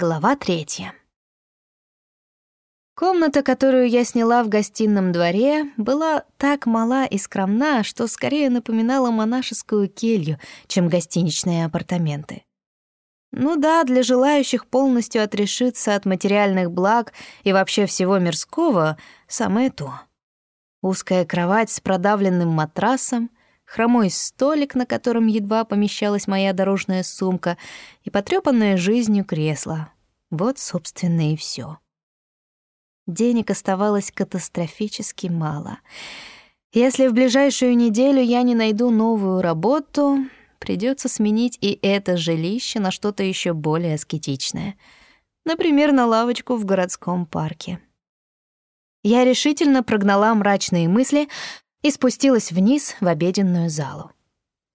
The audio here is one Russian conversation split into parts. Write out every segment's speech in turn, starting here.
Глава третья. Комната, которую я сняла в гостином дворе, была так мала и скромна, что скорее напоминала монашескую келью, чем гостиничные апартаменты. Ну да, для желающих полностью отрешиться от материальных благ и вообще всего мирского — самое то. Узкая кровать с продавленным матрасом, хромой столик, на котором едва помещалась моя дорожная сумка, и потрёпанное жизнью кресло. Вот, собственно, и всё. Денег оставалось катастрофически мало. Если в ближайшую неделю я не найду новую работу, придётся сменить и это жилище на что-то ещё более аскетичное. Например, на лавочку в городском парке. Я решительно прогнала мрачные мысли, и спустилась вниз в обеденную залу.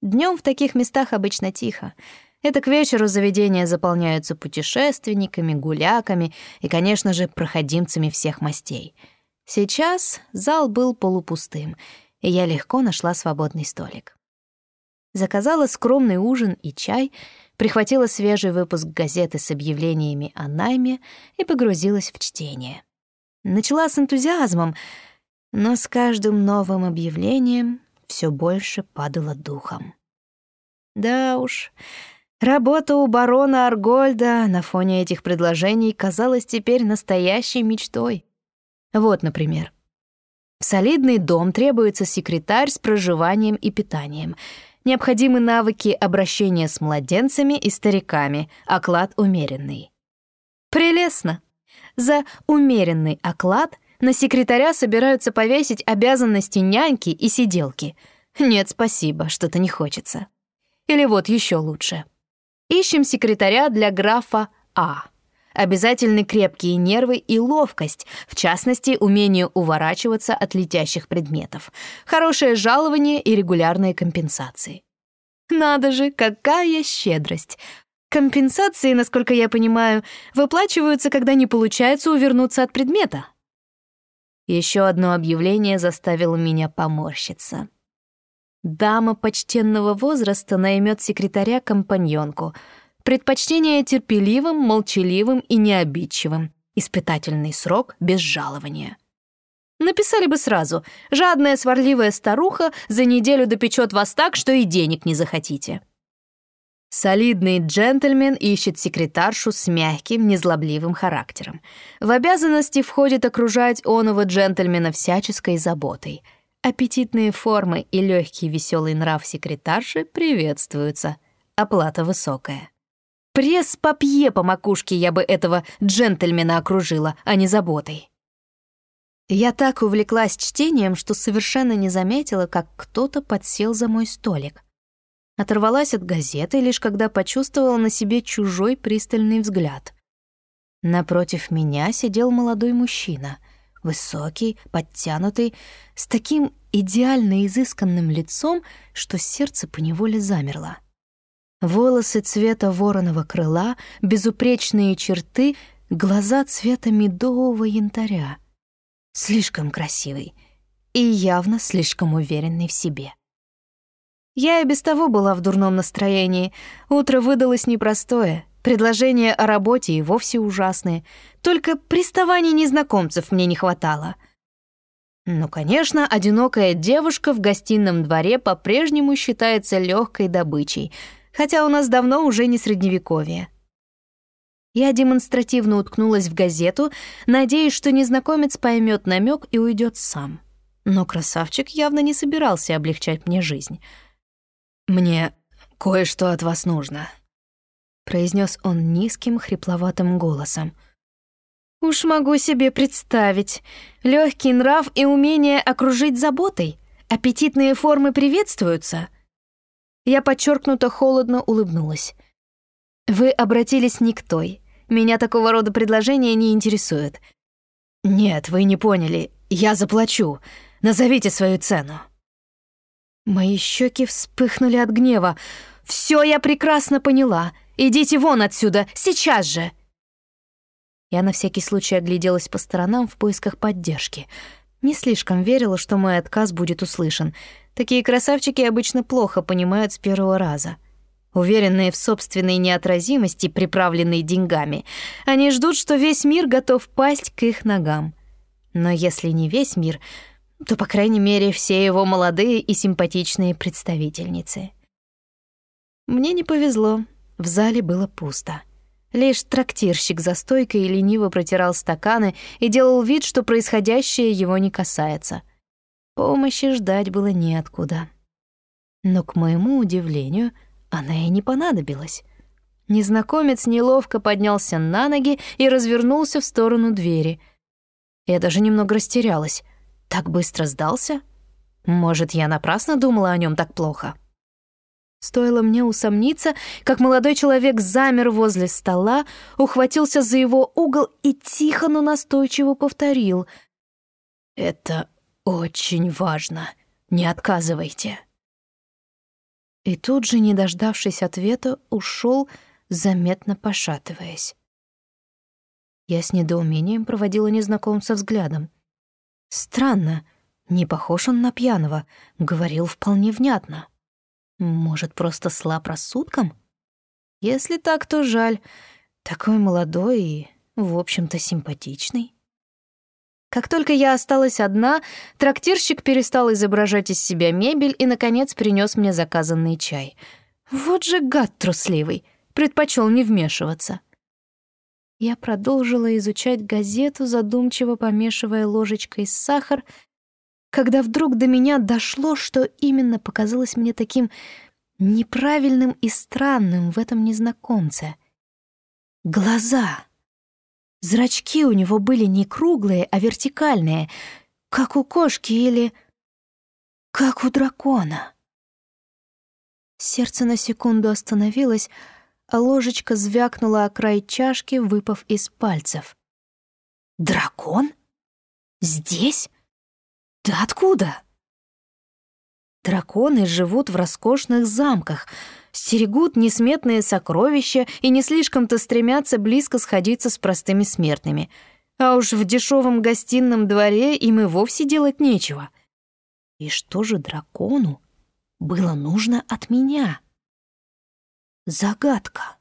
Днем в таких местах обычно тихо. Это к вечеру заведения заполняются путешественниками, гуляками и, конечно же, проходимцами всех мастей. Сейчас зал был полупустым, и я легко нашла свободный столик. Заказала скромный ужин и чай, прихватила свежий выпуск газеты с объявлениями о найме и погрузилась в чтение. Начала с энтузиазмом — но с каждым новым объявлением все больше падало духом. Да уж, работа у барона Аргольда на фоне этих предложений казалась теперь настоящей мечтой. Вот, например. В солидный дом требуется секретарь с проживанием и питанием. Необходимы навыки обращения с младенцами и стариками, оклад умеренный. Прелестно! За умеренный оклад на секретаря собираются повесить обязанности няньки и сиделки. Нет, спасибо, что-то не хочется. Или вот еще лучше. Ищем секретаря для графа А. Обязательны крепкие нервы и ловкость, в частности, умение уворачиваться от летящих предметов, хорошее жалование и регулярные компенсации. Надо же, какая щедрость! Компенсации, насколько я понимаю, выплачиваются, когда не получается увернуться от предмета. Еще одно объявление заставило меня поморщиться. Дама почтенного возраста наймет секретаря-компаньонку. Предпочтение терпеливым, молчаливым и необидчивым. Испытательный срок без жалования. Написали бы сразу «Жадная сварливая старуха за неделю допечет вас так, что и денег не захотите». Солидный джентльмен ищет секретаршу с мягким, незлобливым характером. В обязанности входит окружать оного джентльмена всяческой заботой. Аппетитные формы и легкий веселый нрав секретарши приветствуются. Оплата высокая. Пресс-папье по макушке я бы этого джентльмена окружила, а не заботой. Я так увлеклась чтением, что совершенно не заметила, как кто-то подсел за мой столик. Оторвалась от газеты, лишь когда почувствовала на себе чужой пристальный взгляд. Напротив меня сидел молодой мужчина, высокий, подтянутый, с таким идеально изысканным лицом, что сердце поневоле замерло. Волосы цвета вороного крыла, безупречные черты, глаза цвета медового янтаря. Слишком красивый и явно слишком уверенный в себе. Я и без того была в дурном настроении. Утро выдалось непростое. Предложения о работе и вовсе ужасные. Только приставаний незнакомцев мне не хватало. Ну, конечно, одинокая девушка в гостином дворе по-прежнему считается легкой добычей, хотя у нас давно уже не средневековье. Я демонстративно уткнулась в газету, надеясь, что незнакомец поймет намек и уйдет сам. Но красавчик явно не собирался облегчать мне жизнь — «Мне кое-что от вас нужно», — произнес он низким, хрипловатым голосом. «Уж могу себе представить. Легкий нрав и умение окружить заботой. Аппетитные формы приветствуются». Я подчеркнуто холодно улыбнулась. «Вы обратились не к той. Меня такого рода предложения не интересуют». «Нет, вы не поняли. Я заплачу. Назовите свою цену». Мои щеки вспыхнули от гнева. «Все я прекрасно поняла. Идите вон отсюда, сейчас же!» Я на всякий случай огляделась по сторонам в поисках поддержки. Не слишком верила, что мой отказ будет услышан. Такие красавчики обычно плохо понимают с первого раза. Уверенные в собственной неотразимости, приправленные деньгами, они ждут, что весь мир готов пасть к их ногам. Но если не весь мир, то, по крайней мере, все его молодые и симпатичные представительницы. Мне не повезло, в зале было пусто. Лишь трактирщик за стойкой лениво протирал стаканы и делал вид, что происходящее его не касается. Помощи ждать было неоткуда. Но, к моему удивлению, она и не понадобилась. Незнакомец неловко поднялся на ноги и развернулся в сторону двери. Я даже немного растерялась. Так быстро сдался? Может, я напрасно думала о нем так плохо? Стоило мне усомниться, как молодой человек замер возле стола, ухватился за его угол и тихо, но настойчиво повторил. «Это очень важно. Не отказывайте». И тут же, не дождавшись ответа, ушел, заметно пошатываясь. Я с недоумением проводила незнакомца взглядом. Странно, не похож он на пьяного, говорил вполне внятно. Может, просто слаб рассудком? Если так, то жаль. Такой молодой и, в общем-то, симпатичный. Как только я осталась одна, трактирщик перестал изображать из себя мебель и, наконец, принес мне заказанный чай. Вот же гад трусливый, предпочел не вмешиваться. Я продолжила изучать газету, задумчиво помешивая ложечкой сахар, когда вдруг до меня дошло, что именно показалось мне таким неправильным и странным в этом незнакомце. Глаза. Зрачки у него были не круглые, а вертикальные, как у кошки или как у дракона. Сердце на секунду остановилось, ложечка звякнула о край чашки, выпав из пальцев. «Дракон? Здесь? Да откуда?» Драконы живут в роскошных замках — стерегут несметные сокровища и не слишком-то стремятся близко сходиться с простыми смертными. А уж в дешевом гостином дворе им и вовсе делать нечего. И что же дракону было нужно от меня? Загадка.